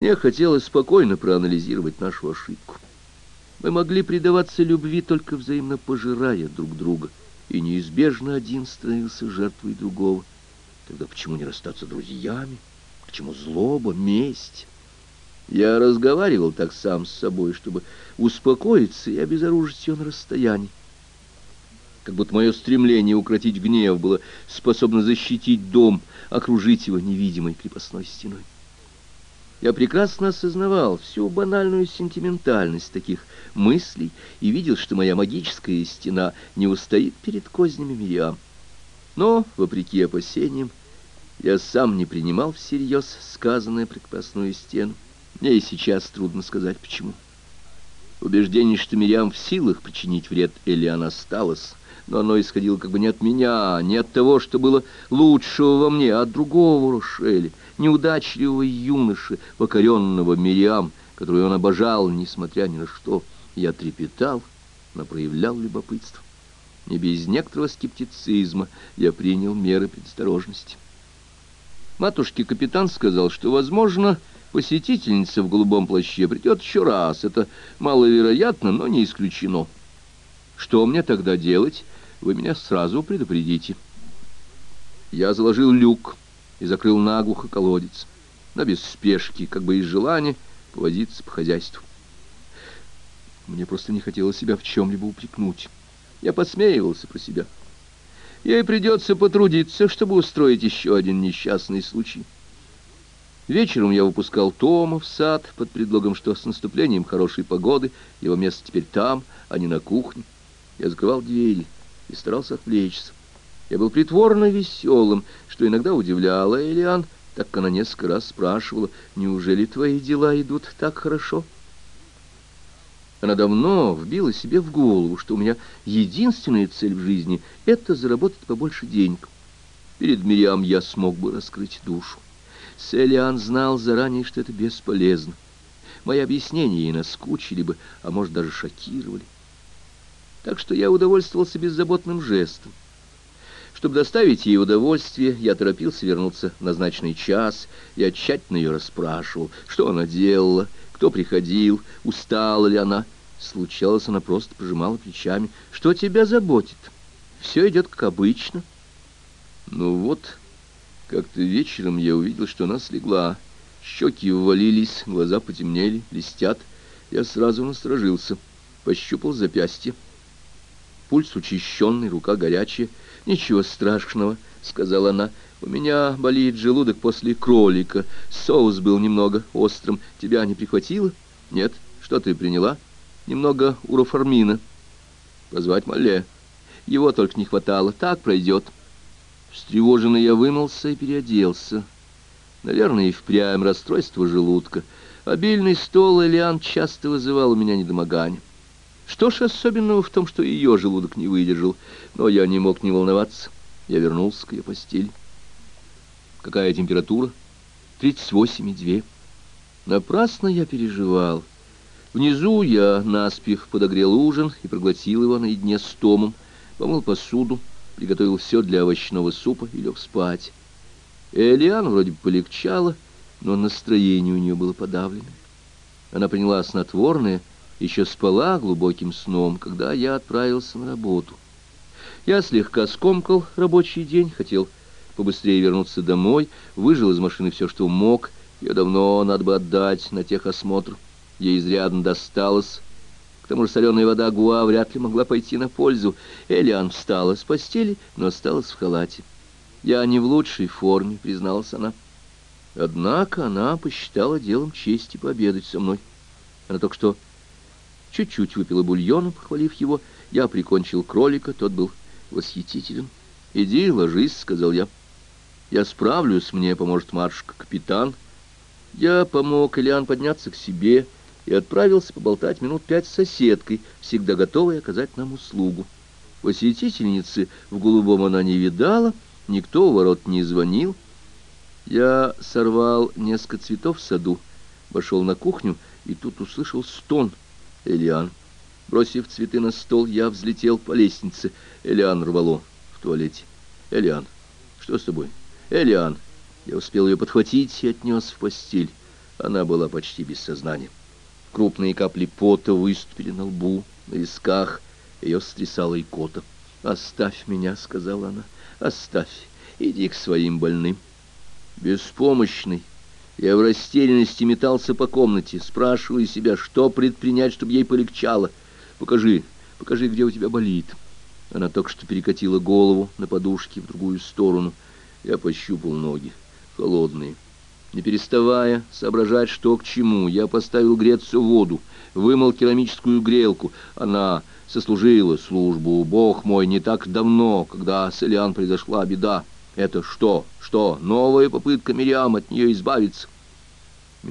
Мне хотелось спокойно проанализировать нашу ошибку. Мы могли предаваться любви, только взаимно пожирая друг друга, и неизбежно один становился жертвой другого. Тогда почему не расстаться друзьями? К чему злоба, месть? Я разговаривал так сам с собой, чтобы успокоиться и обезоружить ее на расстоянии. Как будто мое стремление укротить гнев было способно защитить дом, окружить его невидимой крепостной стеной. Я прекрасно осознавал всю банальную сентиментальность таких мыслей и видел, что моя магическая стена не устоит перед кознями Мириам. Но, вопреки опасениям, я сам не принимал всерьез сказанное про крепостную стену. Мне и сейчас трудно сказать, почему. Убеждение, что Мириам в силах причинить вред Элиан осталось, но оно исходило как бы не от меня, не от того, что было лучшего во мне, а от другого Рошеля, неудачливого юноши, покоренного Мириам, которую он обожал, несмотря ни на что. Я трепетал, но проявлял любопытство. Не без некоторого скептицизма я принял меры предосторожности. Матушке-капитан сказал, что, возможно, посетительница в голубом плаще придет еще раз. Это маловероятно, но не исключено. Что мне тогда делать? Вы меня сразу предупредите. Я заложил люк и закрыл наглухо колодец, но без спешки, как бы из желания повозиться по хозяйству. Мне просто не хотелось себя в чем-либо упрекнуть. Я подсмеивался про себя. Ей придется потрудиться, чтобы устроить еще один несчастный случай. Вечером я выпускал Тома в сад под предлогом, что с наступлением хорошей погоды его место теперь там, а не на кухне. Я закрывал двери и старался отвлечься. Я был притворно веселым, что иногда удивляло Элиан, так как она несколько раз спрашивала, «Неужели твои дела идут так хорошо?» Она давно вбила себе в голову, что у меня единственная цель в жизни — это заработать побольше денег. Перед Мириам я смог бы раскрыть душу. Селиан знал заранее, что это бесполезно. Мои объяснения ей наскучили бы, а может, даже шокировали. Так что я удовольствовался беззаботным жестом. Чтобы доставить ей удовольствие, я торопился вернуться в назначенный час. Я тщательно ее расспрашивал, что она делала, кто приходил, устала ли она. Случалось, она просто пожимала плечами. «Что тебя заботит? Все идет как обычно». Ну вот, как-то вечером я увидел, что она слегла. Щеки ввалились, глаза потемнели, блестят. Я сразу насторожился, пощупал запястье. Пульс учащенный, рука горячая. «Ничего страшного», — сказала она. «У меня болит желудок после кролика. Соус был немного острым. Тебя не прихватило?» «Нет. Что ты приняла?» «Немного уроформина». «Позвать Мале». «Его только не хватало. Так пройдет». Встревоженный я вымылся и переоделся. Наверное, и впрямь расстройство желудка. Обильный стол Элиан часто вызывал у меня недомогание. Что ж особенного в том, что ее желудок не выдержал? Но я не мог не волноваться. Я вернулся к ее постели. Какая температура? Тридцать восемь и две. Напрасно я переживал. Внизу я наспех подогрел ужин и проглотил его наедине с Томом, помыл посуду, приготовил все для овощного супа и лег спать. Элиан вроде бы полегчало, но настроение у нее было подавленное. Она приняла снотворное, еще спала глубоким сном, когда я отправился на работу. Я слегка скомкал рабочий день, хотел побыстрее вернуться домой, выжил из машины все, что мог. Ее давно надо бы отдать на техосмотр. Ей изрядно досталось. К тому же соленая вода Гуа вряд ли могла пойти на пользу. Элиан встала с постели, но осталась в халате. «Я не в лучшей форме», — призналась она. Однако она посчитала делом чести пообедать со мной. Она только что чуть-чуть выпила бульона, похвалив его. Я прикончил кролика, тот был восхитителен. «Иди, ложись», — сказал я. «Я справлюсь, мне поможет матушка-капитан». Я помог Ильян подняться к себе и отправился поболтать минут пять с соседкой, всегда готовой оказать нам услугу. Посетительницы в голубом она не видала, никто у ворот не звонил. Я сорвал несколько цветов в саду, вошел на кухню и тут услышал стон — Элиан. Бросив цветы на стол, я взлетел по лестнице. Элиан рвало в туалете. Элиан, что с тобой? Элиан. Я успел ее подхватить и отнес в постель. Она была почти без сознания. Крупные капли пота выступили на лбу, на висках. Ее стрясала икота. «Оставь меня», — сказала она, — «оставь, иди к своим больным». Беспомощный, я в растерянности метался по комнате, спрашивая себя, что предпринять, чтобы ей полегчало. «Покажи, покажи, где у тебя болит». Она только что перекатила голову на подушке в другую сторону. Я пощупал ноги, холодные. Не переставая соображать, что к чему, я поставил греться воду, вымыл керамическую грелку. Она сослужила службу, бог мой, не так давно, когда с Элиан произошла беда. Это что? Что? Новая попытка Мириам от нее избавиться?